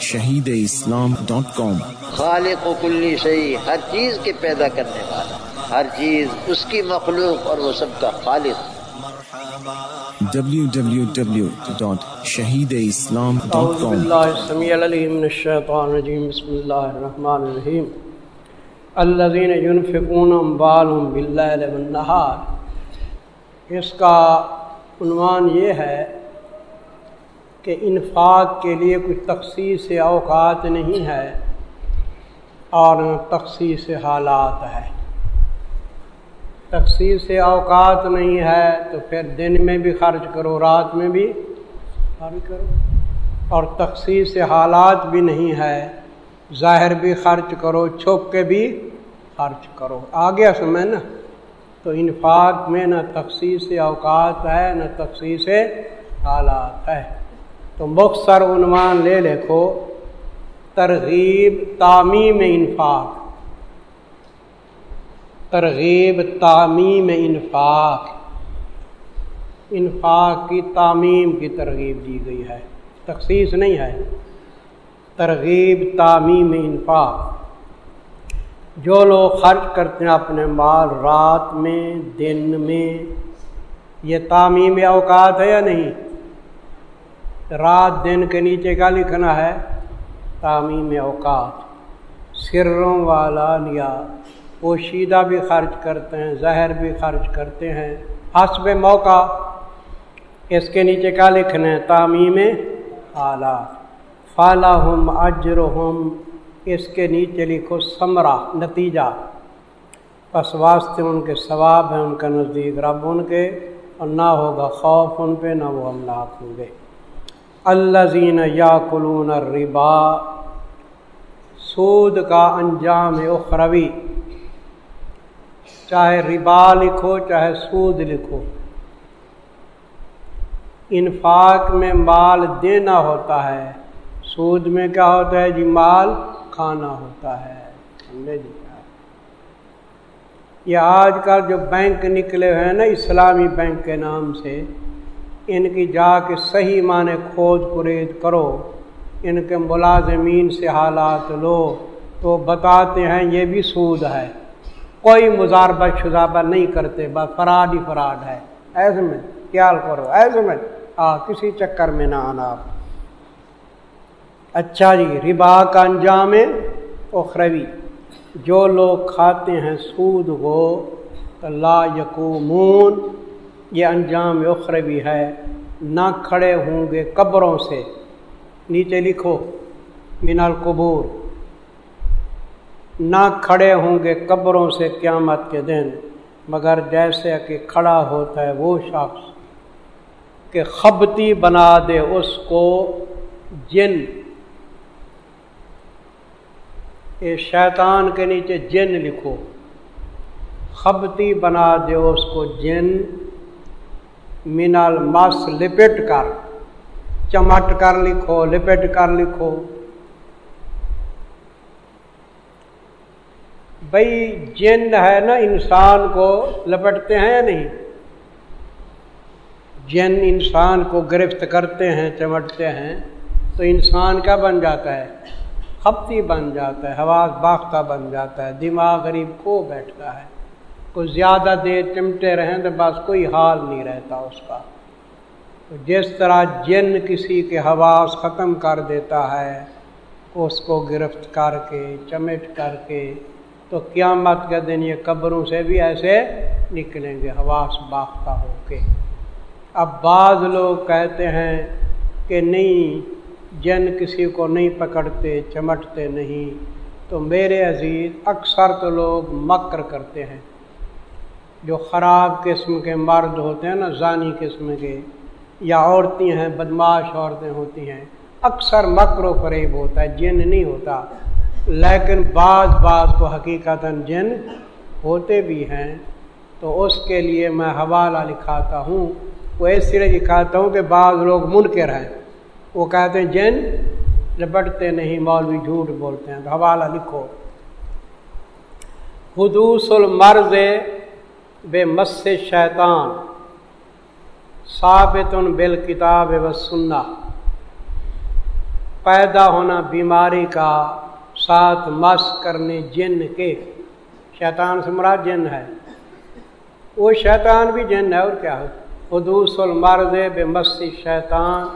Shaheed Islam dot کام۔ خالق و کلی شہی ہر چیز کے پیدا کرنے والا ہر چیز اس کی مخلوق اور وہ سب کا خالق۔ www.shahideislam.com بسم اللہ الرحمن الرحیم۔ الذين ينفقون اموالهم بالليل والنهار اس کا عنوان یہ ہے کہ انفاق کے لیے کچھ تخصیص اوقات نہیں ہے اور تخصیص حالات ہے۔ تخصیص اوقات نہیں ہے تو پھر دن میں بھی خرچ کرو، رات میں بھی خرچ کرو۔ اور تخصیص حالات بھی نہیں ہے، ظاہر بھی خرچ کرو، چھپ کے بھی خرچ کرو۔ آگے سمے نا؟ تو انفاق میں نہ تخصیص اوقات ہے، نہ تخصیص حالات ہے۔ تو مختصر عنوان لے لکھو، ترغیب، تعمیم انفاق۔ ترغیب، تعمیم انفاق۔ انفاق کی تعمیم کی ترغیب دی گئی ہے۔ تخصیص نہیں ہے۔ ترغیب، تعمیم انفاق۔ جو لوگ خرچ کرتے ہیں اپنے مال رات میں، دن میں، یہ تعمیم اوقات ہے یا نہیں؟ رات دن کے نیچے کا لکھنا ہے تعمیم اوقات، سروں والا لیا پوشیدہ بھی خرچ کرتے ہیں، زہر بھی خرچ کرتے ہیں۔ حسب موقع اس کے نیچے کیا لکھنا ہے تعمیم اعلیٰ۔ فالا ہم اجر ہم اس کے نیچے لکھو ثمرہ، نتیجہ۔ بس واسطے ان کے ثواب ہیں، ان کا نزدیک رب ان کے۔ اور نہ ہوگا خوف ان پہ، نہ وہ ہم ہوں گے۔ اللہ زین یا کلون ربا سود کا انجام اخروی، چاہے ربا لکھو، چاہے سود لکھو۔ انفاق میں مال دینا ہوتا ہے، سود میں کیا ہوتا ہے جی؟ مال کھانا ہوتا ہے۔ جی؟ یہ آج کل جو بینک نکلے ہوئے ہیں نا، اسلامی بینک کے نام سے ان کی جا کے صحیح معنی کھوج کرید کرو۔ ان کے ملازمین سے حالات لو۔ تو بتاتے ہیں یہ بھی سود ہے۔ کوئی مزاربہ شزابہ نہیں کرتے بس فراڈ ہی فراڈ ہے۔ ایسے میں خیال کرو۔ ایسے میں آ، کسی چکر میں نہ آنا آپ۔ اچھا جی ربا کا انجام اخروی۔ جو لوگ کھاتے ہیں سود کو لا یقومون۔ یہ انجام اخروی ہے۔ نہ کھڑے ہوں گے قبروں سے۔ نیچے لکھو، من القبور۔ نہ کھڑے ہوں گے قبروں سے قیامت کے دن، مگر جیسے کہ کھڑا ہوتا ہے وہ شخص کہ خبتی بنا دے اس کو جن۔ یہ شیطان کے نیچے جن لکھو۔ خبتی بنا دے اس کو جن۔ مینال مس لپٹ کر چمٹ کر لکھو لپٹ کر لکھو بھائی جن ہے نا انسان کو لپٹتے ہیں یا نہیں جن انسان کو گرفت کرتے ہیں چمٹتے ہیں تو انسان کیا بن جاتا ہے خپتی بن جاتا ہے حواس باختہ بن جاتا ہے دماغ غریب کو بیٹھتا ہے کوئی زیادہ دیر چمٹے رہیں تو بس کوئی حال نہیں رہتا اس کا۔ جس طرح جن کسی کے حواس ختم کر دیتا ہے، اس کو گرفت کر کے، چمٹ کر کے، تو قیامت کے دن یہ قبروں سے بھی ایسے نکلیں گے، حواس باختہ ہو کے۔ اب بعض لوگ کہتے ہیں کہ نہیں، جن کسی کو نہیں پکڑتے، چمٹتے نہیں۔ تو میرے عزیز، اکثر تو لوگ مکر کرتے ہیں۔ جو خراب قسم کے مرد ہوتے ہیں نا ذانی قسم کے، یا عورتیں ہیں بدماش عورتیں ہوتی ہیں، اکثر مکر و فریب ہوتا ہے، جن نہیں ہوتا۔ لیکن بعض بعض کو حقیقت جن ہوتے بھی ہیں۔ تو اس کے لیے میں حوالہ لکھاتا ہوں۔ وہ اس طرح لکھاتا ہوں کہ بعض لوگ منکر ہیں۔ وہ کہتے ہیں جن لپٹتے نہیں، مولوی جھوٹ بولتے ہیں۔ تو حوالہ لکھو۔ حدوث المرض بے مس شیطان ثابت بال کتاب و سننا پیدا ہونا بیماری کا ساتھ مس کرنے جن کے۔ شیطان سے مراد جن ہے۔ وہ شیطان بھی جن ہے اور کیا ہے؟ حدوث المرض بے مسی شیطان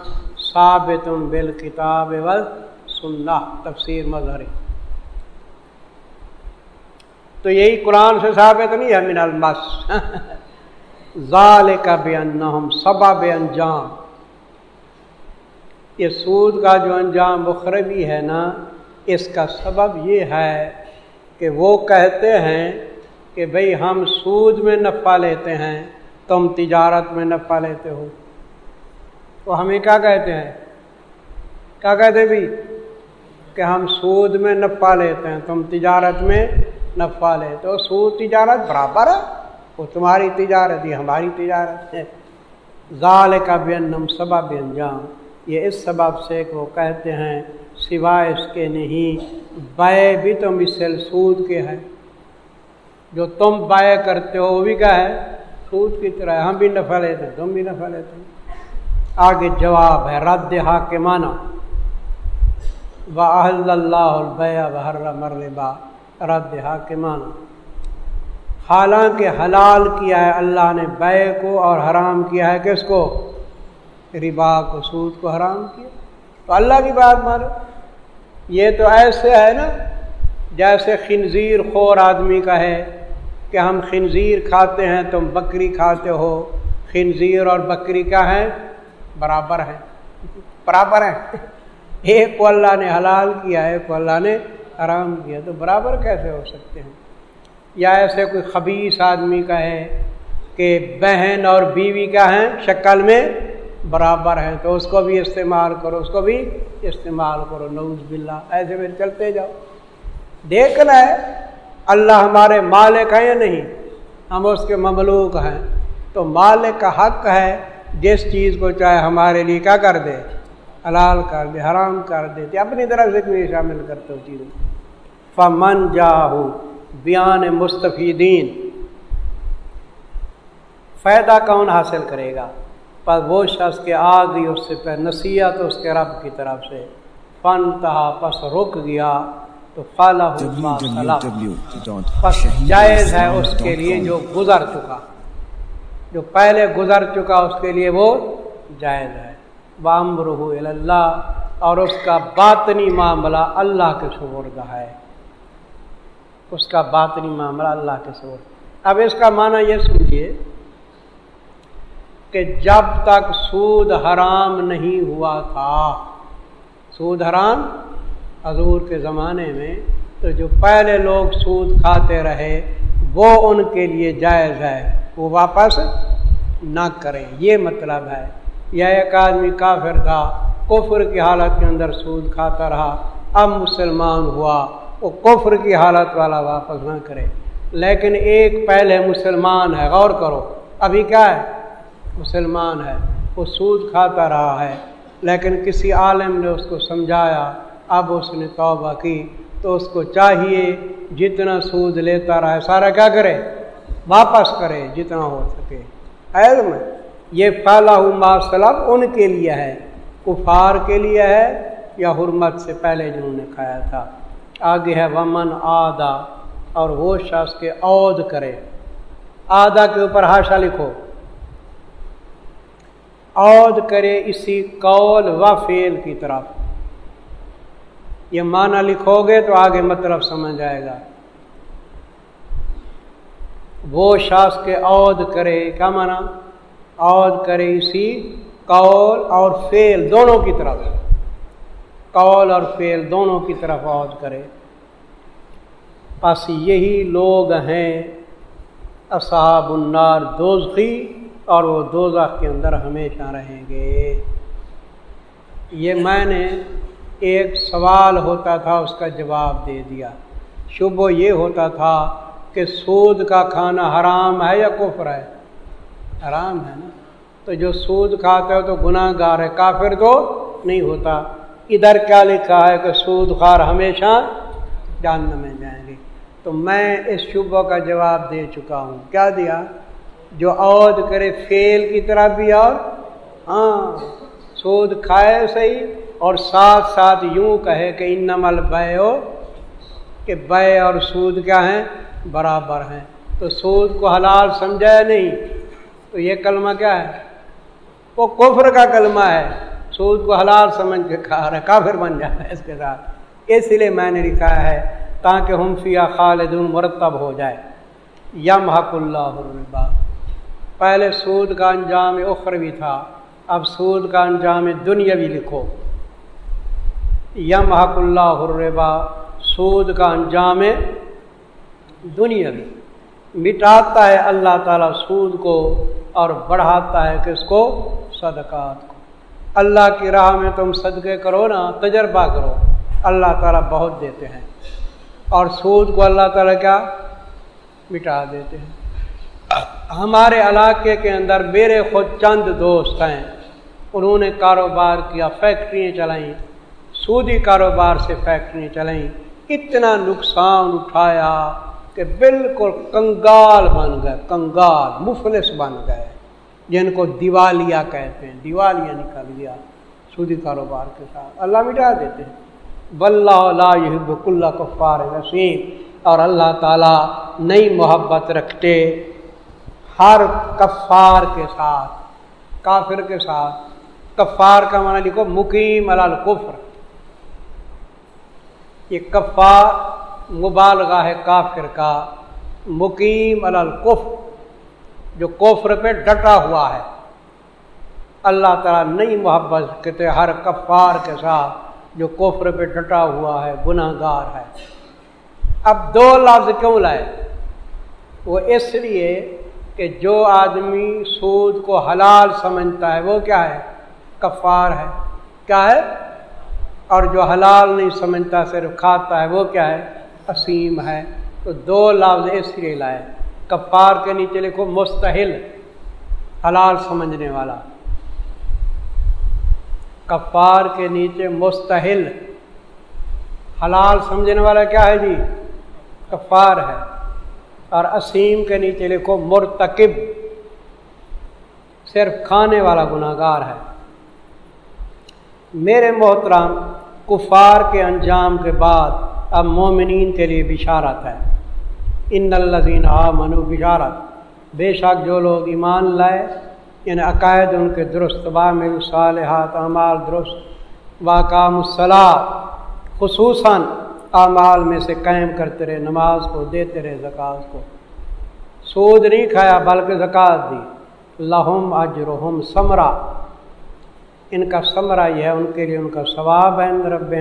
ثابت بال کتاب و سننا تفسیر مظہری۔ تو یہی قرآن سے ثابت نہیں ہے، من المس. ظال کا بے انہم سبا بے انجام. یہ سود کا جو انجام مخربی ہے نا، اس کا سبب یہ ہے کہ وہ کہتے ہیں کہ بھئی ہم سود میں نفع لیتے ہیں، تم تجارت میں نفع لیتے ہو۔ تو ہمیں کیا کہتے ہیں؟ کیا کہتے بھائی کہ ہم سود میں نفع لیتے ہیں، تم تجارت میں نفع لیتے ہو سود تجارت برابر ہے۔ وہ تمہاری تجارت، یہ ہماری تجارت ہے۔ ظال کا بے انم سبا بے انجام۔ یہ اس سبب سے کہ وہ کہتے ہیں، سوائے اس کے نہیں، بے بھی تو مثل سود کے ہے جو تم بائے کرتے ہو، وہ بھی کیا ہے؟ سود کی طرح۔ ہم بھی نفع لیتے ہیں، تم بھی نفع لیتے ہیں۔ آگے جواب ہے، رد ہا کے مانا واحل اللہ البیا بحر مربا رد ہا کے مانا حالانکہ حلال کیا ہے، اللہ نے بے کو اور حرام کیا ہے، کس کو؟ ربا کو، سود کو حرام کیا۔ تو اللہ کی بات مانو۔ یہ تو ایسے ہے نا، جیسے خنزیر خور آدمی کا ہے کہ ہم خنزیر کھاتے ہیں تم بکری کھاتے ہو۔ خنزیر اور بکری کا ہے برابر ہیں۔ برابر ہیں۔ ایک کو اللہ نے حلال کیا ہے ایک کو اللہ نے حرام کیا تو برابر کیسے ہو سکتے ہیں؟ یا ایسے کوئی خبیص آدمی کا ہے کہ بہن اور بیوی کا ہے، شکل میں برابر ہیں تو اس کو بھی استعمال کرو، اس کو بھی استعمال کرو۔ نوز باللہ، ایسے پھر چلتے جاؤ۔ دیکھنا ہے، اللہ ہمارے مالک ہیں یا نہیں؟ ہم اس کے مملوک ہیں۔ تو مالک کا حق ہے، جس چیز کو چاہے ہمارے لیے کیا کر دے؟ حلال کر دے حرام کر دے اپنی طرف سے کوئی شامل کرتے ہو چیزوں فمن جاہو بیان مستفیدین۔ فائدہ کون حاصل کرے گا؟ پر وہ شخص کے آ گئی اس سے پہ نصیحت اس کے رب کی طرف سے۔ فن تہا پس رک گیا۔ تو فالح پس جائز ہے اس کے لیے جو گزر چکا۔ جو پہلے گزر چکا اس کے لیے وہ جائز ہے۔ بامبر اللہ اور اس کا باطنی معاملہ اللہ کے سبرد ہے۔ اس کا باطنی معاملہ اللہ کے سبر اب اس کا معنی یہ سمجھیے کہ جب تک سود حرام نہیں ہوا تھا، سود حرام حضور کے زمانے میں تو جو پہلے لوگ سود کھاتے رہے، وہ ان کے لیے جائز ہے۔ وہ واپس نہ کریں، یہ مطلب ہے یا ایک آدمی کافر تھا، کفر کی حالت کے اندر سود کھاتا رہا، اب مسلمان ہوا، وہ کفر کی حالت والا واپس نہ کرے۔ لیکن ایک پہلے مسلمان ہے، غور کرو، ابھی کیا ہے؟ مسلمان ہے، وہ سود کھاتا رہا ہے۔ لیکن کسی عالم نے اس کو سمجھایا، اب اس نے توبہ کی، تو اس کو چاہیے جتنا سود لیتا رہا ہے سارا کیا کرے؟ واپس کرے، جتنا ہو سکے۔ علم یہ پھیلا ہوا سلب، ان کے لیے ہے۔ کفار کے لیے ہے یا حرمت سے پہلے جنہوں نے کھایا تھا۔ آگے ہے، ومن آدھا اور وہ شخص کے عود کرے۔ آدھا کے اوپر ہاشا لکھو۔ عود کرے اسی قول و فیل کی طرف۔ یہ معنی لکھو گے تو آگے مطلب سمجھ آئے گا۔ وہ شاس کے عود کرے، کیا مانا عود کرے اسی قول اور فیل دونوں کی طرف۔ قول اور فیل دونوں کی طرف عود کرے۔ بس یہی لوگ ہیں اصحاب النار دوزخی اور وہ دوزخ کے اندر ہمیشہ رہیں گے۔ یہ میں نے ایک سوال ہوتا تھا، اس کا جواب دے دیا۔ شبہ یہ ہوتا تھا کہ سود کا کھانا حرام ہے یا کفر ہے؟ حرام ہے نا، تو جو سود کھاتا ہے تو گناہ گار ہے، کافر تو نہیں ہوتا۔ ادھر کیا لکھا ہے کہ سود خار ہمیشہ جاننے میں جائیں گے۔ تو میں اس شبہ کا جواب دے چکا ہوں۔ کیا دیا؟ جو عود کرے فیل کی طرح بھی اور ہاں سود کھائے صحیح اور ساتھ ساتھ یوں کہے کہ ان نمل بے ہو کہ بے اور سود کیا ہیں؟ برابر ہیں۔ تو سود کو حلال سمجھا نہیں؟ تو یہ کلمہ کیا ہے؟ وہ کفر کا کلمہ ہے۔ سود کو حلال سمجھ کے کھا رہا ہے، کافر بن جاتا ہے اس کے ساتھ۔ اس لیے میں نے لکھا ہے تاکہ ہم فیا خالد مرتب ہو جائے یم حق اللہ الربا۔ پہلے سود کا انجام اخروی تھا، اب سود کا انجام دنیاوی لکھو۔ یم حق اللہ الربا۔ سود کا انجام دنیاوی۔ مٹاتا ہے اللہ تعالیٰ سود کو اور بڑھاتا ہے کس کو؟ صدقات کو۔ اللہ کی راہ میں تم صدقے کرو نا، تجربہ کرو۔ اللہ تعالیٰ بہت دیتے ہیں۔ اور سود کو اللہ تعالیٰ کیا؟ مٹا دیتے ہیں۔ ہمارے علاقے کے اندر میرے خود چند دوست ہیں۔ انہوں نے کاروبار کیا، فیکٹریاں چلائیں۔ سودی کاروبار سے فیکٹریاں چلائیں۔ اتنا نقصان اٹھایا۔ کہ بالکل کنگال بن گئے، کنگال، مفلس بن گئے، جن کو دیوالیہ کہتے ہیں، دیوالیہ نکل گیا سودی کاروبار کے ساتھ۔ اللہ مٹا دیتے ہیں۔ بلّہ بک اللہ کفار وسیم اور اللہ تعالیٰ نئی محبت رکھتے ہر کفار کے ساتھ، کافر کے ساتھ۔ کفار کا معنی لکھو مقیم الکفر۔ یہ کفار مبالغہ ہے کافر کا، مقیم الکف جو کفر پہ ڈٹا ہوا ہے۔ اللہ تعالیٰ نئی محبت کہتے ہر کفار کے ساتھ جو کفر پہ ڈٹا ہوا ہے گناہ گار ہے۔ اب دو لفظ کیوں لائے؟ وہ اس لیے کہ جو آدمی سود کو حلال سمجھتا ہے، وہ کیا ہے؟ کفار ہے۔ کیا ہے؟ اور جو حلال نہیں سمجھتا، صرف کھاتا ہے، وہ کیا ہے؟ اسیم ہے۔ تو دو لفظ اس لیے لائے کفار کے نیچے لکھو مستحل، حلال سمجھنے والا۔ کفار کے نیچے مستحل، حلال سمجھنے والا کیا ہے جی؟ کفار ہے۔ اور اسیم کے نیچے لکھو مرتکب، صرف کھانے والا گناہ گار ہے۔ میرے محترام کفار کے انجام کے بعد اب مومنین کے لیے بشارت ہے۔ ان الزین آ منو بشارت۔ بے شک جو لوگ ایمان لائے یعنی عقائد ان کے درست میں صالحات اعمال درست واقام الصلاح خصوصاً اعمال میں سے قائم کرتے رہے، نماز کو، دیتے رہے زکوٰۃ کو۔ سود نہیں کھایا، بلکہ زکوٰۃ دی۔ لہم اجرحم ثمرا ان کا ثمرہ یہ ہے، ان کے لیے ان کا ثواب ہے رب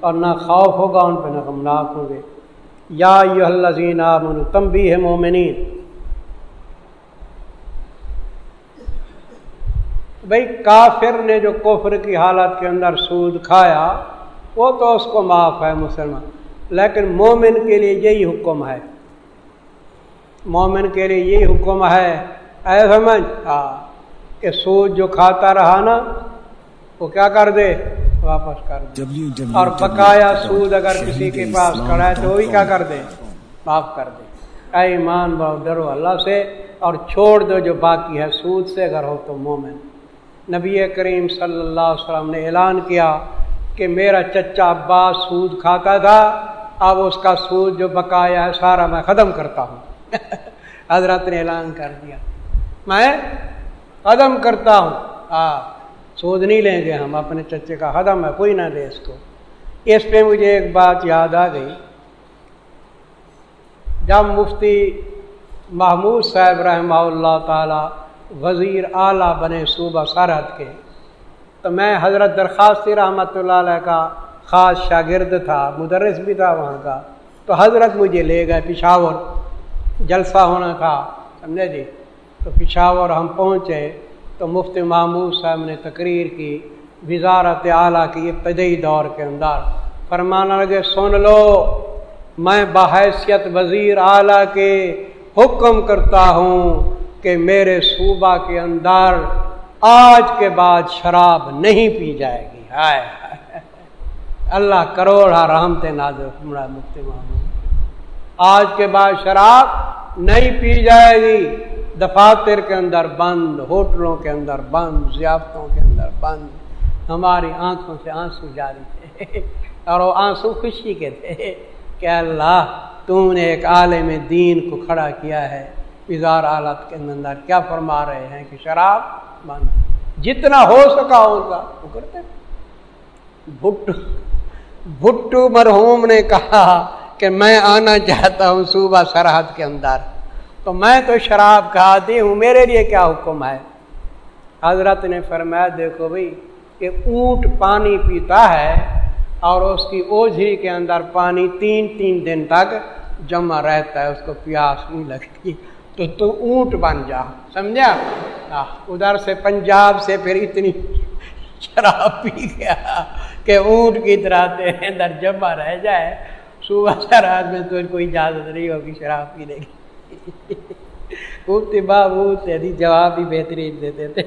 اور نہ خوف ہوگا، ان پہ نہ غمناک ہوں گے یا یہ الزین من تم بھی ہے مومنین۔ بھائی کافر نے جو کفر کی حالت کے اندر سود کھایا، وہ تو اس کو معاف ہے مسلمان۔ لیکن مومن کے لیے یہی حکم ہے۔ مومن کے لیے یہی حکم ہے، اے سمجھ ہاں کہ سود جو کھاتا رہا نا، وہ کیا کر دے؟ واپس کر دے اور بقایا سود اگر کسی کے پاس کھڑا ہے تو وہی کیا کر دے معاف کر دے اے ایمان بہو ڈرو اللہ سے اور چھوڑ دو جو باقی ہے۔ سود سے اگر ہو تو مومن۔ نبی کریم صلی اللہ علیہ وسلم نے اعلان کیا کہ میرا چچا عباس سود کھاتا تھا اب اس کا سود جو بقایا ہے سارا میں ختم کرتا ہوں۔ حضرت نے اعلان کر دیا۔ میں ختم کرتا ہوں۔ ہاں۔ سود نہیں لیں گے ہم، اپنے چچے کا ختم ہے، کوئی نہ دے اس کو۔ اس پہ مجھے ایک بات یاد آ گئی۔ جب مفتی محمود صاحب رحمہ اللہ تعالی وزیر اعلیٰ بنے صوبہ سرحد کے، تو میں حضرت درخواستی رحمۃ اللہ علیہ کا خاص شاگرد تھا، مدرس بھی تھا وہاں کا۔ تو حضرت مجھے لے گئے پشاور، جلسہ ہونا تھا، سمجھے جی؟ تو پشاور ہم پہنچے۔ تو مفتی محمود صاحب نے تقریر کی، وزارت اعلیٰ کی ابتدئی دور کے اندر۔ فرمانا لگے، سن لو، میں بحیثیت وزیر اعلیٰ کے حکم کرتا ہوں کہ میرے صوبہ کے اندر آج کے بعد شراب نہیں پی جائے گی۔ ہائے، اللہ کروڑ رحمت نازر مفتی محمود۔ آج کے بعد شراب نہیں پی جائے گی۔ دفاتر کے اندر بند، ہوٹلوں کے اندر بند ضیافتوں کے اندر بند۔ ہماری آنکھوں سے آنسو جاری تھے۔ اور وہ آنسو خوشی کے تھے کہ اللہ، تم نے ایک عالم دین کو کھڑا کیا ہے۔ اظہار حالت کے اندر کیا فرما رہے ہیں کہ شراب بند۔ جتنا ہو سکا ہوگا، وہ کرتے بھٹو بھٹو مرحوم نے کہا کہ میں آنا چاہتا ہوں صوبہ سرحد کے اندر۔ تو میں تو شراب کھاتی ہوں، میرے لیے کیا حکم ہے؟ حضرت نے فرمایا، دیکھو بھائی، کہ اونٹ پانی پیتا ہے اور اس کی اوجھی کے اندر پانی تین تین دن تک جمع رہتا ہے، اس کو پیاس نہیں لگتی، تو تو اونٹ بن جا۔ سمجھا؟ ادھر سے پنجاب سے پھر اتنی شراب پی گیا کہ اونٹ کی طرح اندر جمع رہ جائے۔ صبح شراب میں تو کوئی اجازت نہیں ہوگی شراب پینے کی۔ مفتی بابو تیری جواب بھی بہترین دیتے تھے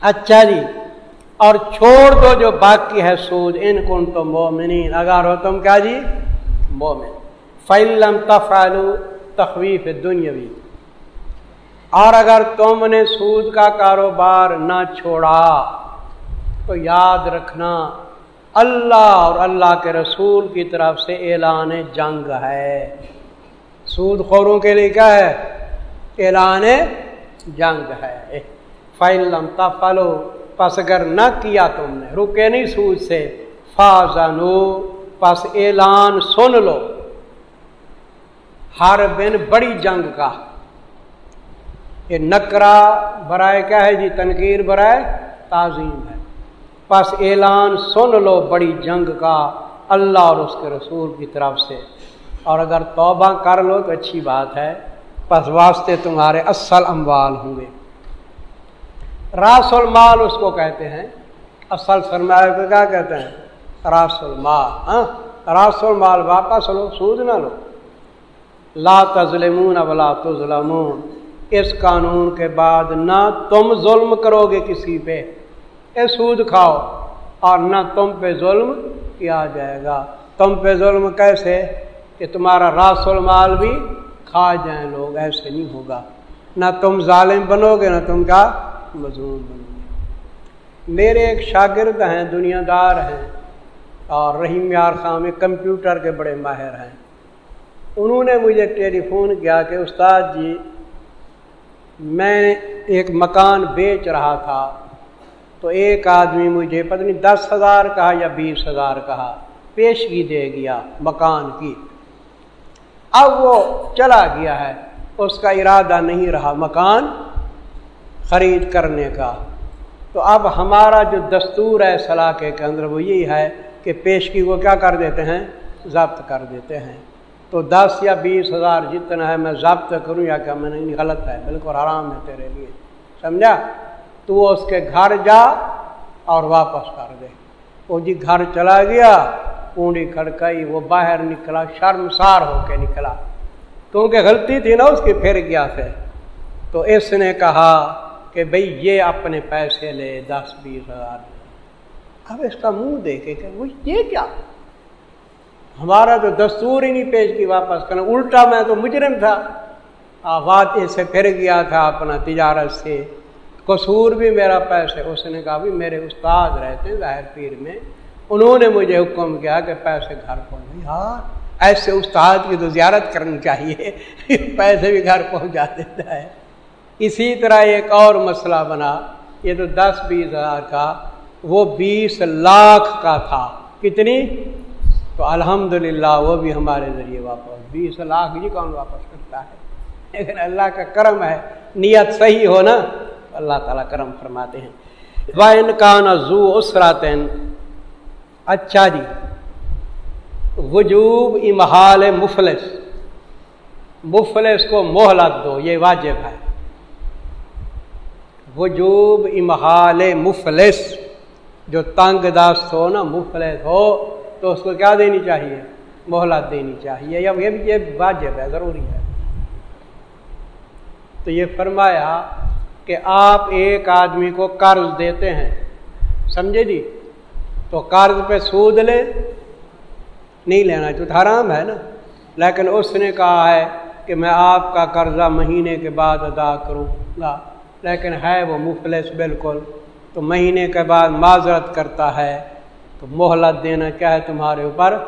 اچھا جی اور چھوڑ دو جو باقی ہے سود ان کن تو مومنین۔ اگر ہو تم کیا جی؟ مومن۔ فعلم تفالو تخویف دنیاوی اور اگر تم نے سود کا کاروبار نہ چھوڑا، تو یاد رکھنا، اللہ اور اللہ کے رسول کی طرف سے اعلان جنگ ہے۔ سود خوروں کے لیے کیا ہے؟ اعلان جنگ ہے۔ فعلم تفلو پس اگر نہ کیا تم نے، رکے نہیں سود سے۔ فاضنو پس اعلان سن لو۔ ہر بن بڑی جنگ کا۔ یہ نکرا برائے کیا ہے جی؟ تنقیر برائے تعظیم ہے۔ پس اعلان سن لو بڑی جنگ کا، اللہ اور اس کے رسول کی طرف سے۔ اور اگر توبہ کر لو تو اچھی بات ہے پس واسطے تمہارے اصل اموال ہوں گے۔ راس المال اس کو کہتے ہیں۔ اصل سرمایہ کو کیا کہتے ہیں؟ راس المال ہاں؟ راس المال واپس لو، سود نہ لو۔ لا تظلمون ولا تظلمون۔ اس قانون کے بعد نہ تم ظلم کرو گے کسی پہ۔ اے سود کھاؤ اور نہ تم پہ ظلم کیا جائے گا۔ تم پہ ظلم کیسے؟ کہ تمہارا راس المال بھی کھا جائیں لوگ، ایسے نہیں ہوگا۔ نہ تم ظالم بنو گے، نہ تم کا مضمون بنو گے۔ میرے ایک شاگرد ہیں، دنیا دار ہیں، اور رحیم یار خان میں کمپیوٹر کے بڑے ماہر ہیں۔ انہوں نے مجھے ٹیلی فون کیا کہ استاد جی میں ایک مکان بیچ رہا تھا، تو ایک آدمی مجھے پتہ نہیں دس ہزار کہا یا بیس ہزار کہا، پیشگی دے گیا مکان کی۔ اب وہ چلا گیا ہے۔ اس کا ارادہ نہیں رہا مکان خرید کرنے کا۔ تو اب ہمارا جو دستور ہے سلاقے کے اندر وہ یہی ہے کہ پیشگی کو کیا کر دیتے ہیں؟ ضبط کر دیتے ہیں۔ تو دس یا بیس ہزار جتنا ہے میں ضابطہ کروں یا کیا میں نہیں، غلط ہے، بالکل آرام ہے تیرے لیے۔ سمجھا؟ تو اس کے گھر جا اور واپس کر دے۔ وہ جی گھر چلا گیا کنڈی کھڑکائی، وہ باہر نکلا، شرمسار ہو کے نکلا۔ کیونکہ غلطی تھی نا، اس کی پھر گیا سے تو اس نے کہا کہ بھئی یہ اپنے پیسے لے، دس بیس ہزار۔ اب اس کا منہ دیکھے کہ وہ یہ کیا؟ ہمارا تو دستور ہی نہیں پیش کی واپس کرنا۔ الٹا میں تو مجرم تھا۔ آواز سے پھر گیا تھا اپنا تجارت سے۔ قصور بھی میرا پیسے۔ اس نے کہا بھی میرے استاد رہتے ظاہر پیر میں۔ انہوں نے مجھے حکم کیا کہ پیسے گھر پہنچ ہاں ایسے استاد کی تو زیارت کرنی چاہیے، پیسے بھی گھر پہنچا دیتا ہے۔ اسی طرح ایک اور مسئلہ بنا، یہ تو دس بیس ہزار کا، وہ بیس لاکھ کا تھا۔ کتنی؟ تو الحمد وہ بھی ہمارے ذریعے واپس۔ بیس لاکھ جی کون واپس کرتا ہے؟ لیکن اللہ کا کرم ہے، نیت صحیح ہو نا، اللہ تعالیٰ کرم فرماتے ہیں۔ وائن کا زو اسراتین اچھا جی۔ وجوب امہال مفلس۔ مفلس کو مہلت دو، یہ واجب ہے۔ وجوب امہال مفلس۔ جو تنگ دست ہو نا، مفلس ہو، تو اس کو کیا دینی چاہیے؟ مہلت دینی چاہیے۔ یا یہ بھی یہ واجب ہے، ضروری ہے۔ تو یہ فرمایا کہ آپ ایک آدمی کو قرض دیتے ہیں۔ سمجھے جی؟ تو قرض پہ سود لے۔ نہیں لینا تو حرام ہے نا۔ لیکن اس نے کہا ہے کہ میں آپ کا قرضہ مہینے کے بعد ادا کروں گا۔ لیکن ہے وہ مفلس بالکل۔ تو مہینے کے بعد معذرت کرتا ہے۔ تو مہلت دینا کیا ہے؟ تمہارے اوپر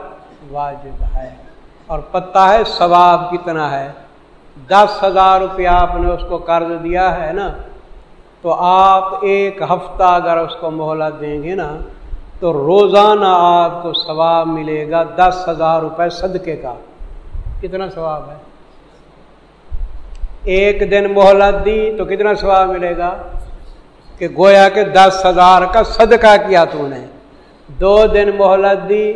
واجب ہے۔ اور پتہ ہے ثواب کتنا ہے۔ دس ہزار روپیہ آپ نے اس کو قرض دیا ہے نا۔ تو آپ ایک ہفتہ اگر اس کو مہلت دیں گے نا تو روزانہ آپ کو ثواب ملے گا دس ہزار روپے صدقے کا۔ کتنا ثواب ہے؟ ایک دن مہلت دی تو کتنا ثواب ملے گا؟ کہ گویا کہ دس ہزار کا صدقہ کیا تو نے۔ دو دن مہلت دی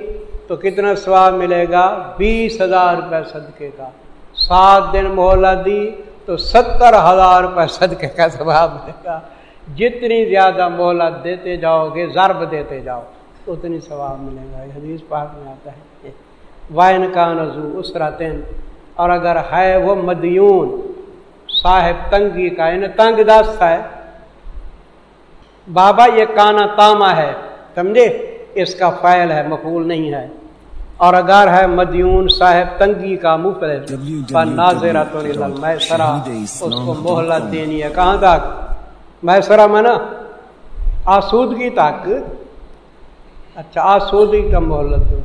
تو کتنا ثواب ملے گا؟ بیس ہزار روپے صدقے کا۔ سات دن مہلت دی تو ستر ہزار روپے صدقے کا ثواب ملے گا۔ جتنی زیادہ مہلت دیتے جاؤ گے ضرب دیتے جاؤ اتنی ثواب ملے گا۔ حدیث پاک میں آتا ہے وائن کا نظو اس اور اگر ہے وہ مدیون صاحب تنگی کا یعنی تنگ دست ہے بابا یہ کانا تاما ہے سمجھے؟ اس کا فائل ہے مقبول نہیں ہے۔ اور اگر ہے مدیون صاحب تنگی کا مفت ناظرہ تو اس کو مہلت دینی ہے۔ کہاں تک؟ میسرا میں نا آسودگی تک اچھا آسودگی کا مہلت دو۔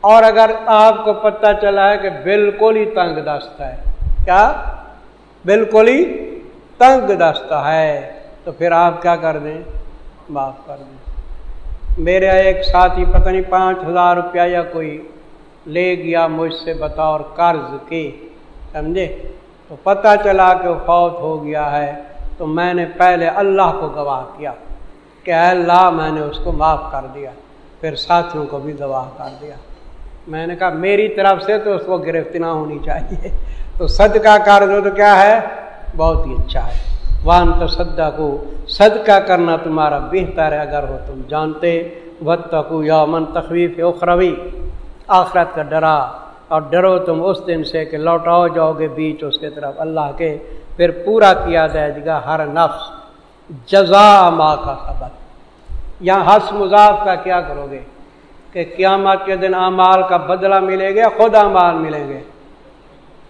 اور اگر آپ کو پتہ چلا ہے کہ بالکل ہی تنگ دست ہے، کیا؟ بالکل ہی تنگ دست ہے۔ تو پھر آپ کیا کر دیں؟ معاف کر دیں۔ میرے ایک ساتھی پتہ نہیں پانچ ہزار روپیہ یا کوئی لے گیا مجھ سے بطور قرض کے، سمجھے؟ تو پتہ چلا کہ وہ فوت ہو گیا ہے۔ تو میں نے پہلے اللہ کو گواہ کیا کہ اے اللہ میں نے اس کو معاف کر دیا، پھر ساتھیوں کو بھی گواہ کر دیا۔ میں نے کہا، میری طرف سے تو اس کو گرفت نہ ہونی چاہیے۔ تو صدقہ کر دو تو کیا ہے؟ بہت ہی اچھا ہے۔ وان تو صدقہ کو صدقہ کرنا تمہارا بہتر ہے اگر ہو تم جانتے۔ وط کو یا تخویف اخروی۔ آخرت کا ڈرا۔ اور ڈرو تم اس دن سے کہ لوٹاؤ جاؤ گے بیچ اس کے طرف۔ اللہ کے پھر پورا کیا جائے گا ہر نفس جزا ماں کا خبر یہاں ہس مذاف کا کیا کرو گے؟ کہ قیامت کے دن اعمال کا بدلہ ملے گا، خود اعمال ملیں گے۔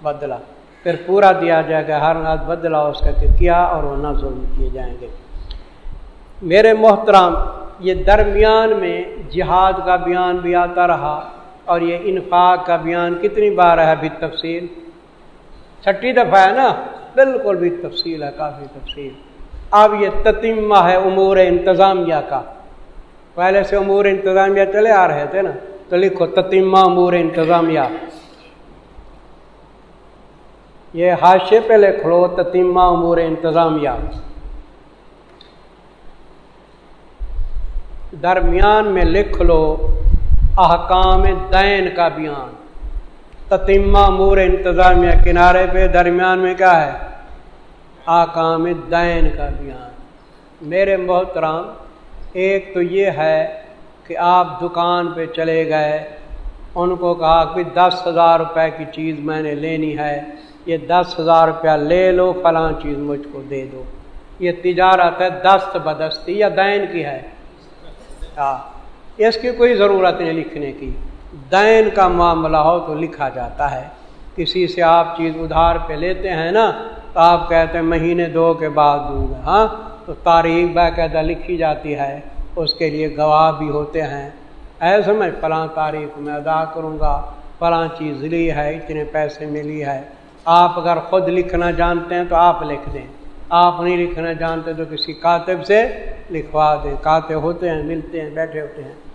بدلہ۔ پھر پورا دیا جائے گا، ہر نات بدلا اس کا کہ کیا اور وہ نہ ظلم کیے جائیں گے۔ میرے محترام یہ درمیان میں جہاد کا بیان بھی آتا رہا۔ اور یہ انفاق کا بیان کتنی بار ہے ابھی تفصیل؟ چھٹی دفعہ ہے نا؟ بالکل بھی تفصیل ہے، کافی تفصیل۔ اب یہ تتیمہ ہے امور انتظامیہ کا۔ پہلے سے امور انتظامیہ چلے آ رہے تھے نا؟ تو لکھو تتیمہ امور انتظامیہ۔ یہ حاشے پہ لکھ لو، تتیمہ امور انتظامیہ۔ درمیان میں لکھ لو احکام دین کا بیان۔ تتیمہ امور انتظامیہ کنارے پہ درمیان میں کیا ہے؟ احکام دین کا بیان۔ میرے محترام ایک تو یہ ہے کہ آپ دکان پہ چلے گئے، ان کو کہا کہ دس ہزار روپے کی چیز میں نے لینی ہے، یہ دس ہزار روپیہ لے لو، فلاں چیز مجھ کو دے دو۔ یہ تجارت ہے دست بدستی یا دین کی ہے؟ ہاں۔ اس کی کوئی ضرورت نہیں لکھنے کی۔ دین کا معاملہ ہو تو لکھا جاتا ہے۔ کسی سے آپ چیز ادھار پہ لیتے ہیں نا، تو آپ کہتے ہیں مہینے دو کے بعد دوں گا۔ ہاں تو تاریخ باقاعدہ لکھی جاتی ہے۔ اس کے لیے گواہ بھی ہوتے ہیں۔ ایسے میں فلاں تاریخ میں ادا کروں گا۔ فلاں چیز لی ہے، اتنے پیسے ملی ہے۔ آپ اگر خود لکھنا جانتے ہیں تو آپ لکھ دیں۔ آپ نہیں لکھنا جانتے تو کسی کاتب سے لکھوا دیں۔ کاتب ہوتے ہیں، ملتے ہیں، بیٹھے ہوتے ہیں۔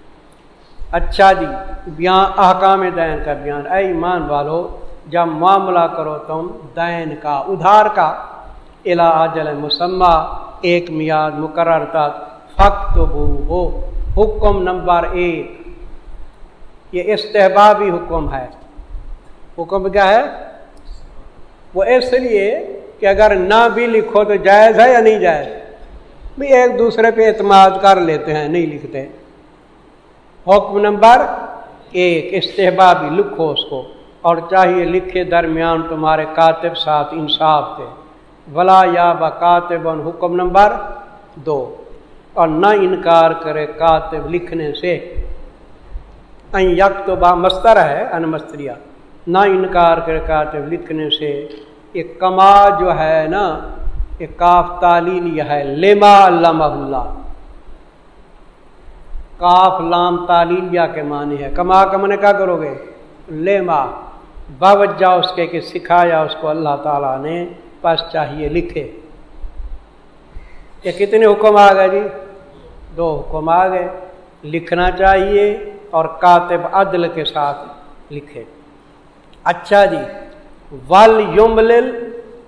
اچھا جی بیان احکام دین کا بیان اے ایمان والو، جب معاملہ کرو تم دین کا، ادھار کا الا اجل مسمہ، ایک میاد مقرر تک فخت ہو۔ حکم نمبر ایک۔ یہ استحبابی حکم ہے۔ حکم کیا ہے؟ وہ اس لیے کہ اگر نہ بھی لکھو تو جائز ہے یا نہیں جائز؟ بھی ایک دوسرے پہ اعتماد کر لیتے ہیں، نہیں لکھتے۔ حکم نمبر ایک، استحبابی، لکھو اس کو۔ اور چاہیے لکھے درمیان تمہارے کاتب ساتھ انصاف تھے ولا یا کاتب حکم نمبر دو۔ اور نہ انکار کرے کاتب لکھنے سے۔ یک تو با مستر ہے، ان مستریا نہ انکار کر کاتب لکھنے سے۔ یہ کما جو ہے نا کہ کاف تعلیل یہ ہے، لما اللہ اللہ۔ کاف، لام تعلیلیہ کے معنی ہے۔ کما کمنے کیا کرو گے؟ لیما باوجہ اس کے کہ سکھایا، اس کو اللہ تعالیٰ نے پس چاہیے لکھے۔ یہ کتنے حکم آ گئے جی؟ دو حکم آ گئے۔ لکھنا چاہیے اور کاتب عدل کے ساتھ لکھے۔ اچھا جی ول یمل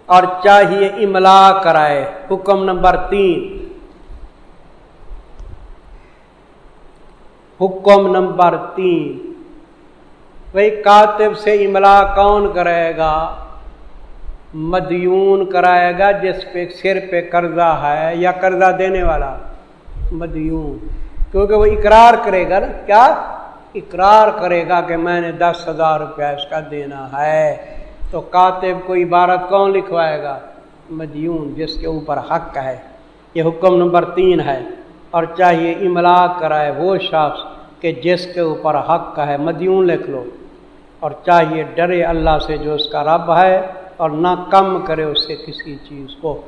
اور چاہیے املا کرائے۔ حکم نمبر تین حکم نمبر تین۔ بھائی کاتب سے املا کون کرائے گا؟ مدیون کرائے گا جس پہ سر پہ قرضہ ہے یا قرضہ دینے والا۔ مدیون۔ کیونکہ وہ اقرار کرے گا نا۔ کیا؟ اقرار کرے گا کہ میں نے دس ہزار روپیہ اس کا دینا ہے۔ تو کاتب کو عبارت کون لکھوائے گا؟ مدیون، جس کے اوپر حق ہے۔ یہ حکم نمبر تین ہے۔ اور چاہیے املا کرائے وہ شخص کہ جس کے اوپر حق ہے مدیون لکھ لو۔ اور چاہیے ڈرے اللہ سے جو اس کا رب ہے اور نہ کم کرے اس سے کسی چیز کو۔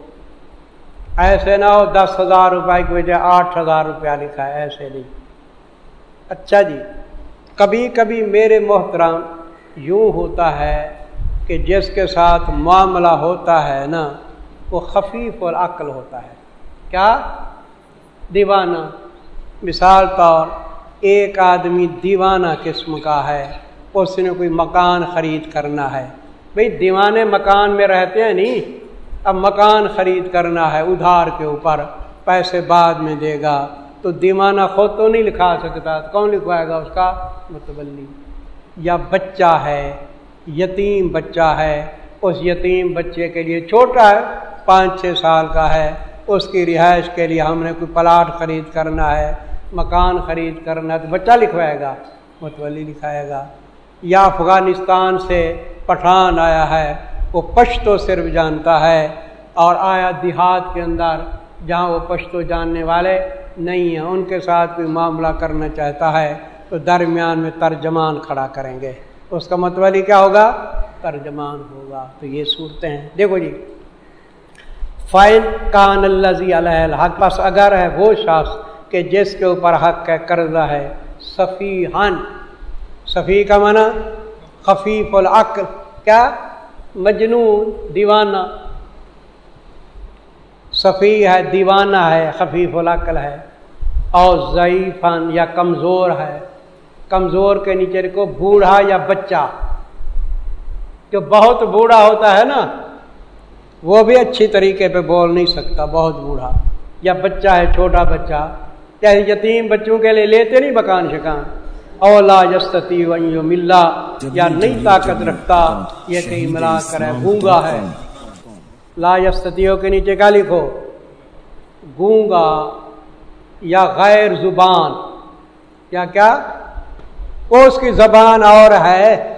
ایسے نہ ہو دس ہزار روپئے کی وجہ آٹھ ہزار روپیہ لکھا ہے، ایسے نہیں۔ اچھا جی کبھی کبھی میرے محترم یوں ہوتا ہے کہ جس کے ساتھ معاملہ ہوتا ہے نا، وہ خفیف اور عقل ہوتا ہے۔ کیا؟ دیوانہ، مثال طور ایک آدمی دیوانہ قسم کا ہے، اس نے کوئی مکان خرید کرنا ہے۔ بھئی دیوانے مکان میں رہتے ہیں نہیں؟ اب مکان خرید کرنا ہے ادھار کے اوپر، پیسے بعد میں دے گا۔ تو دیوانہ خود تو نہیں لکھا سکتا، کون لکھوائے گا اس کا؟ متبلی یا بچہ ہے، یتیم بچہ ہے۔ اس یتیم بچے کے لیے چھوٹا ہے، پانچ چھ سال کا ہے۔ اس کی رہائش کے لیے ہم نے کوئی پلاٹ خرید کرنا ہے۔ مکان خرید کرنا ہے تو بچہ لکھوائے گا، متولی لکھائے گا۔ یا افغانستان سے پٹھان آیا ہے، وہ پشتو صرف جانتا ہے۔ اور آیا دیہات کے اندر، جہاں وہ پشتو جاننے والے نہیں ہیں، ان کے ساتھ کوئی معاملہ کرنا چاہتا ہے، تو درمیان میں ترجمان کھڑا کریں گے۔ اس کا متولی کیا ہوگا؟ ترجمان ہوگا۔ تو یہ صورتیں ہیں۔ دیکھو جی۔ فائن کان الزی الحق بس اگر ہے وہ شخص کہ جس کے اوپر حق ہے قرضہ ہے صفی ہن صفی کا معنی خفیف العقل۔ کیا؟ مجنون، دیوانہ۔ صفی ہے، دیوانہ ہے، خفیف العقل ہے۔ اور ضعیفن یا کمزور ہے۔ کمزور کے نیچے کو بوڑھا یا بچہ۔ جو بہت بوڑھا ہوتا ہے نا، وہ بھی اچھی طریقے پہ بول نہیں سکتا، بہت بوڑھا۔ یا بچہ ہے، چھوٹا بچہ۔ چاہے یتیم بچوں کے لیے لیتے نہیں مکان شکان۔ اولا یستتی ملا یا نہیں طاقت رکھتا یہ کہیں ملا کر گونگا ہے۔ لا یستتیو کے نیچے کا لکھو؟ گونگا یا غیر زبان۔ یا کیا؟ اس کی زبان اور ہے۔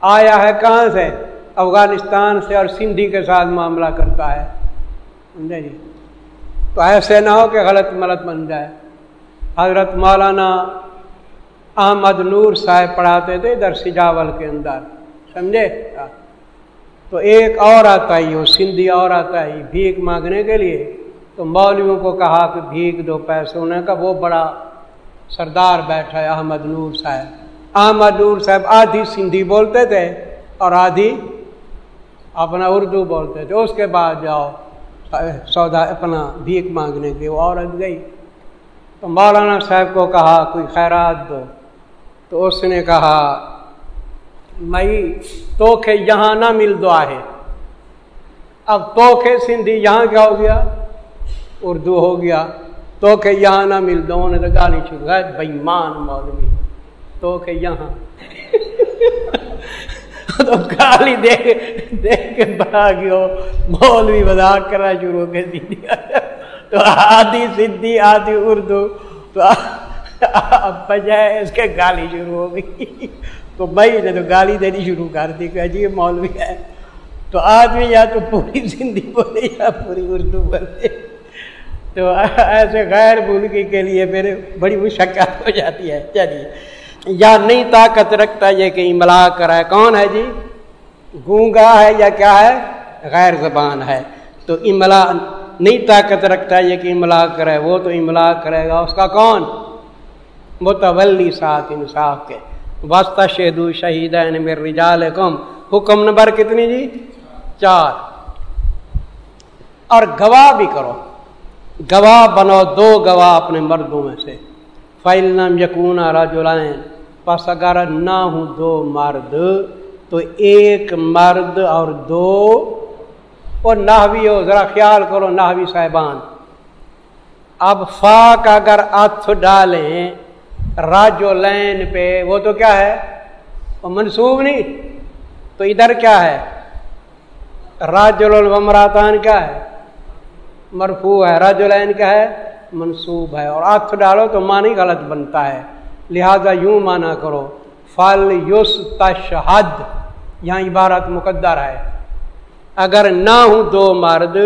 آیا ہے کہاں سے؟ افغانستان سے اور سندھی کے ساتھ معاملہ کرتا ہے۔ سمجھے جی؟ تو ایسے نہ ہو کہ غلط ملت بن جائے۔ حضرت مولانا احمد نور صاحب پڑھاتے تھے ادھر سجاول کے اندر، سمجھے؟ تو ایک اور آتا ہی، وہ سندھی اور آتا ہی بھیک مانگنے کے لیے۔ تو مولویوں کو کہا کہ بھیک دو پیسے انہیں کا وہ بڑا سردار بیٹھا ہے احمد نور صاحب۔ احمد نور صاحب آدھی سندھی بولتے تھے اور آدھی اپنا اردو بولتے تھے۔ اس کے بعد جاؤ۔ سودا اپنا بھیک مانگنے کے وہ عورت گئی۔ تو مولانا صاحب کو کہا، کوئی خیرات دو؟ تو اس نے کہا، مئی، توکھے یہاں نہ مل دو ہے۔ اب توکھے سندھی یہاں کیا ہو گیا؟ اردو ہو گیا۔ تو کہ یہاں نہ مل دو۔ انہوں نے تو گالی چھو گئے بےمان مولوی تو کہ یہاں۔ تو گالی دے دیکھ کے بھاگیو، مولوی بدا کرنا شروع کر دیا تو آدھی سندھی آدھی اردو۔ تو بجائے اس کے گالی شروع ہو گئی۔ تو بھائی نے تو گالی دینی شروع کر دی کہ جی مولوی ہے۔ تو آدمی یا تو پوری زندگی بولے یا پوری اردو بولے۔ تو ایسے غیر بولگی کے لیے پھر بڑی مشقت ہو جاتی ہے۔ چلیے۔ یا نہیں طاقت رکھتا یہ کہ ملا کر ہے کون ہے جی؟ گونگا ہے یا کیا ہے؟ غیر زبان ہے۔ تو املا نہیں طاقت رکھتا یہ کہ املا کرے، وہ تو املا کرے گا۔ اس کا کون؟ متولی ساتھ انصاف کے۔ واسطہ شہدو شہید رجال کم حکم نمبر کتنی جی؟ چار۔ اور گواہ بھی کرو۔ گواہ بنو دو گواہ اپنے مردوں میں سے۔ فائل نام یقون راجولائن پس اگر نہ ہوں دو مرد، تو ایک مرد اور دو، اور نہوی ہو، ذرا خیال کرو نہوی صاحبان۔ اب فاق اگر اتھ ڈالیں راجو لین پہ، وہ تو کیا ہے؟ وہ منسوب نہیں۔ تو ادھر کیا ہے؟ راج الومراتان کیا ہے؟ مرفو ہے۔ راج العین کیا ہے؟ منسوب ہے اور اتھ ڈالو تو معنی غلط بنتا ہے۔ لہذا یوں مانا کرو، فل یوس تشہد یہاں عبارت مقدر ہے۔ اگر نہ ہوں دو مرد،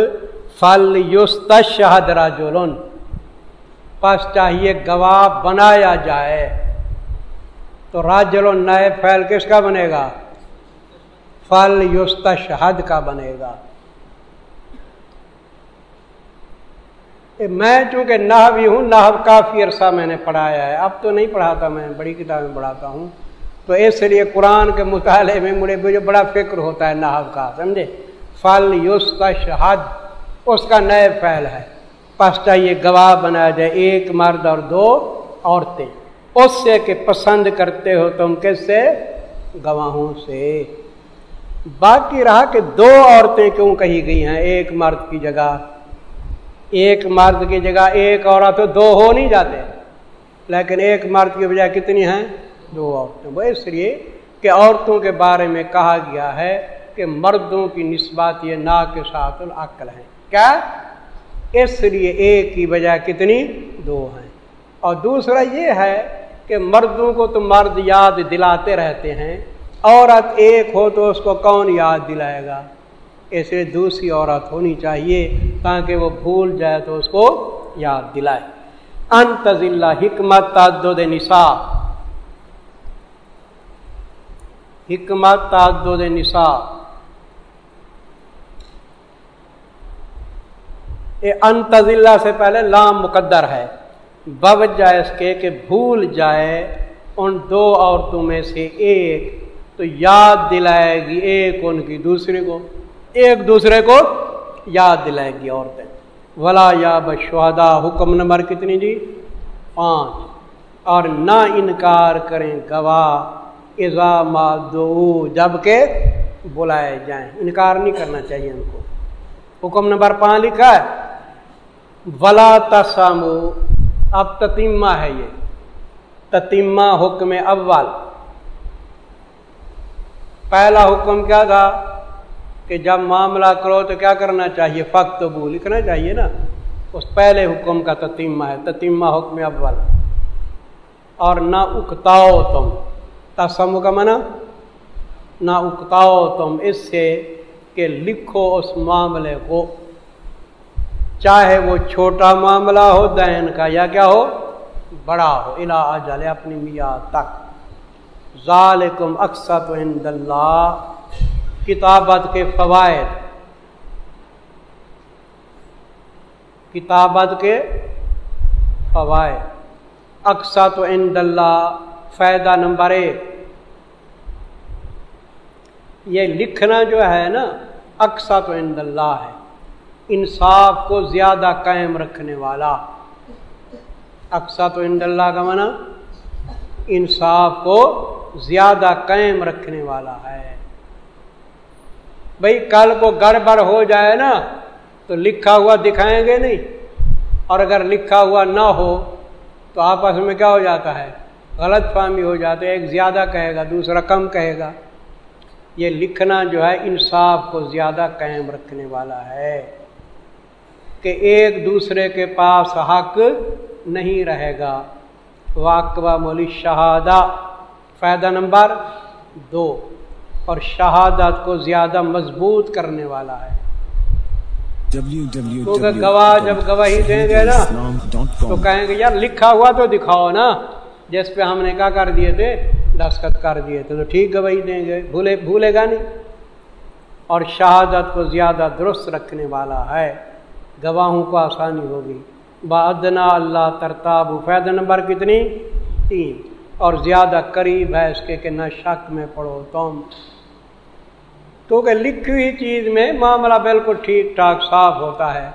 فل یوس تشہد راجولن پس چاہیے گواہ بنایا جائے۔ تو راجل نئے فیل کس کا بنے گا؟ فل یوست شہد کا بنے گا۔ میں چونکہ نحوی ہوں، نحو کافی عرصہ میں نے پڑھایا ہے۔ اب تو نہیں پڑھاتا میں، بڑی کتابیں پڑھاتا ہوں۔ تو اس لیے قرآن کے مطالعے میں مجھے مجھے بڑا فکر ہوتا ہے نحو کا، سمجھے؟ فل یوست شہد اس کا نئے فیل ہے۔ پس چاہیے گواہ بنایا جائے، ایک مرد اور دو عورتیں۔ اس سے کہ پسند کرتے ہو تم کس سے؟ گواہوں سے۔ باقی رہا کہ دو عورتیں کیوں کہی گئی ہیں؟ ایک مرد کی جگہ۔ ایک مرد کی جگہ ایک عورت دو ہو نہیں جاتے۔ لیکن ایک مرد کی بجائے کتنی ہیں؟ دو عورتیں۔ وہ اس لیے کہ عورتوں کے بارے میں کہا گیا ہے کہ مردوں کی نسبات یہ نا کے ساتھ العقل ہیں۔ کیا؟ اس لیے ایک کی بجائے کتنی؟ دو ہیں۔ اور دوسرا یہ ہے کہ مردوں کو تو مرد یاد دلاتے رہتے ہیں۔ عورت ایک ہو تو اس کو کون یاد دلائے گا؟ ایسے دوسری عورت ہونی چاہیے تاکہ وہ بھول جائے تو اس کو یاد دلائے۔ انتظلہ حکمت تعدد نسا حکمت تعدد نسا انتظلہ سے پہلے لام مقدر ہے۔ بوجہ اس کے کہ بھول جائے ان دو عورتوں میں سے ایک تو یاد دلائے گی ایک ان کی دوسرے کو۔ ایک دوسرے کو یاد دلائے گی عورتیں۔ ولا یا بشہدا حکم نمبر کتنی جی؟ پانچ۔ اور نہ انکار کریں گواہ ایزا دو جبکہ بلائے جائیں۔ انکار نہیں کرنا چاہیے ان کو۔ حکم نمبر پانچ لکھا ہے، ولا تسامو اب تتیمہ ہے یہ۔ تتیمہ حکم اول۔ پہلا حکم کیا تھا؟ کہ جب معاملہ کرو تو کیا کرنا چاہیے؟ فخت بو لکھنا چاہیے نا۔ اس پہلے حکم کا تتیمہ ہے۔ تتیمہ حکم اول۔ اور نہ اکتاؤ تم۔ تسم کا منع نہ اکتاؤ تم۔ اس سے کہ لکھو اس معاملے کو۔ چاہے وہ چھوٹا معاملہ ہو، دین کا، یا کیا ہو؟ بڑا ہو۔ الا جلے اپنی میاں تک۔ ظالکم اکثر اللہ۔ کتابت کے فوائد۔ کتابت کے فوائد۔ اکثر اللہ، فائدہ نمبر ایک۔ یہ لکھنا جو ہے نا اکثر اللہ ہے۔ انصاف کو زیادہ قائم رکھنے والا۔ اکثر تو اند اللہ کا منع انصاف کو زیادہ قائم رکھنے والا ہے۔ بھائی کل کو گڑبڑ ہو جائے نا، تو لکھا ہوا دکھائیں گے نہیں۔ اور اگر لکھا ہوا نہ ہو، تو آپس میں کیا ہو جاتا ہے؟ غلط فہمی ہو جاتا ہے ایک زیادہ کہے گا، دوسرا کم کہے گا۔ یہ لکھنا جو ہے، انصاف کو زیادہ قائم رکھنے والا ہے۔ کہ ایک دوسرے کے پاس حق نہیں رہے گا۔ واقبہ مولی شہادہ، فائدہ نمبر دو۔ اور شہادت کو زیادہ مضبوط کرنے والا ہے۔ کیونکہ گواہ جب گواہی دیں گے نا تو کہیں گے یار لکھا ہوا تو دکھاؤ نا۔ جس پہ ہم نے کیا کر دیے تھے دستخط کر دیے تھے تو ٹھیک گواہی دیں گے۔ بھولے بھولے گا نہیں۔ اور شہادت کو زیادہ درست رکھنے والا ہے۔ گواہوں کو آسانی ہوگی۔ بادنا اللہ ترتاب فید۔ نمبر کتنی؟ تین۔ اور زیادہ قریب ہے اس کے کہ نہ شک میں پڑھو تم۔ تو کہ لکھی ہوئی چیز میں معاملہ بالکل ٹھیک ٹھاک صاف ہوتا ہے۔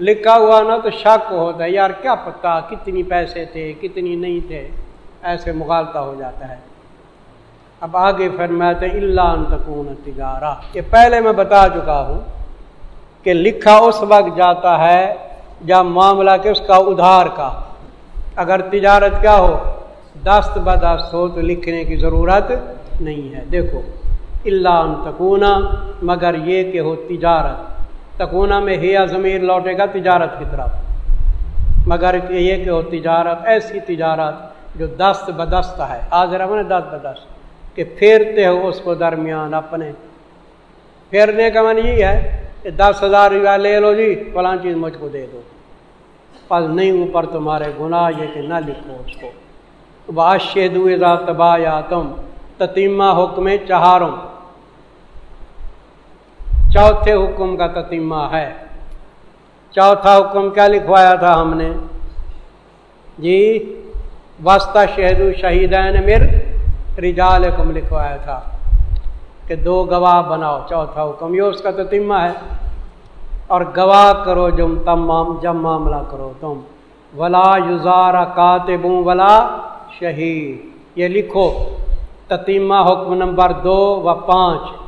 لکھا ہوا نا تو شک ہوتا ہے، یار کیا پتا کتنی پیسے تھے، کتنی نہیں تھے۔ ایسے مغالطہ ہو جاتا ہے۔ اب آگے پھر میں اللہ تکون تجارہ۔ یہ پہلے میں بتا چکا ہوں کہ لکھا اس وقت جاتا ہے جب معاملہ کس کا ادھار کا۔ اگر تجارت کیا ہو، دست بدست ہو تو لکھنے کی ضرورت نہیں ہے۔ دیکھو اللہ تکونا، مگر یہ کہ ہو تجارت۔ تکونا میں ہیا ضمیر لوٹے گا تجارت کی طرف۔ مگر یہ کہ ہو تجارت، ایسی تجارت جو دست بدست ہے۔ حاضر من دست بدست۔ کہ پھیرتے ہو اس کو درمیان اپنے۔ پھیرنے کا من یہ ہے کہ دس ہزار روپیہ لے لو جی فلاں چیز مجھ کو دے دو۔ پس نہیں اوپر تمہارے گناہ، یہ کہ نہ لکھو اس کو۔ بادشے دعا تباہ یا تم تتیمہ حکم چہاروں چوتھے حکم کا تتیمہ ہے۔ چوتھا حکم کیا لکھوایا تھا ہم نے؟ جی وسطہ شہد شہیدین مر رجال حکم لکھوایا تھا کہ دو گواہ بناؤ، چوتھا حکم۔ یہ اس کا تتیمہ ہے۔ اور گواہ کرو جم، تمام جب معاملہ کرو تم۔ ولا یزارا کاتب ولا شہید۔ یہ لکھو، تتیمہ حکم نمبر دو و پانچ۔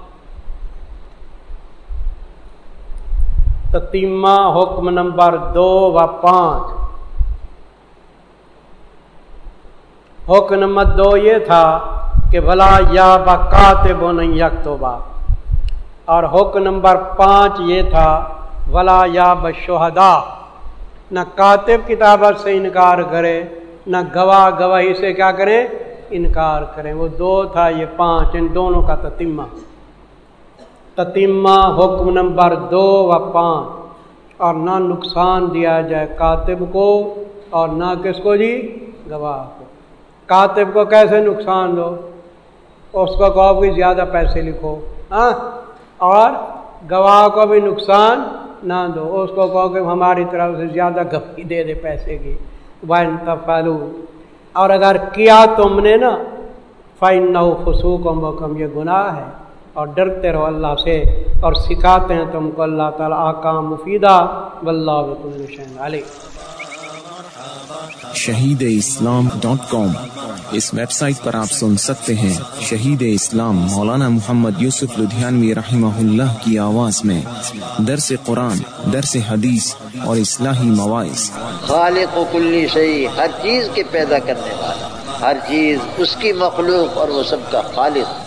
تتیمہ حکم نمبر دو و پانچ۔ حکم نمبر دو یہ تھا کہ بلا یا کاتب نہیں یک تو با اور حکم نمبر پانچ یہ تھا ولا یا بشہدا نہ کاتب کتابت سے انکار کرے، نہ گواہ گواہی سے کیا کریں انکار کریں وہ دو تھا، یہ پانچ، ان دونوں کا تتیمہ تتیمہ حکم نمبر دو و پانچ۔ اور نہ نقصان دیا جائے کاتب کو اور نہ کس کو جی؟ گواہ کو۔ کاتب کو کیسے نقصان دو؟ اس کو کہو بھی زیادہ پیسے لکھو۔ ہاں؟ اور گواہ کو بھی نقصان نہ دو۔ اس کو کہو کہ ہماری طرف سے زیادہ گواہی دے دے پیسے کی۔ وائن تفالو اور اگر کیا تم نے نا فائن نو فسوق و مکم یہ گناہ ہے۔ اور ڈرتے رہو اللہ سے اور سکھاتے ہیں تم کو اللہ تعالیٰ آکام مفیدہ واللہ بکل نشین علیہ شہید اسلام ڈاٹ کام۔ اس ویب سائٹ پر آپ سن سکتے ہیں شہید اسلام مولانا محمد یوسف لدھیانوی رحمہ اللہ کی آواز میں۔ درس قرآن درس حدیث اور اصلاحی مواعث۔ خالق و کلی شہی ہر چیز کے پیدا کرنے والا۔ ہر چیز اس کی مخلوق اور وہ سب کا خالق۔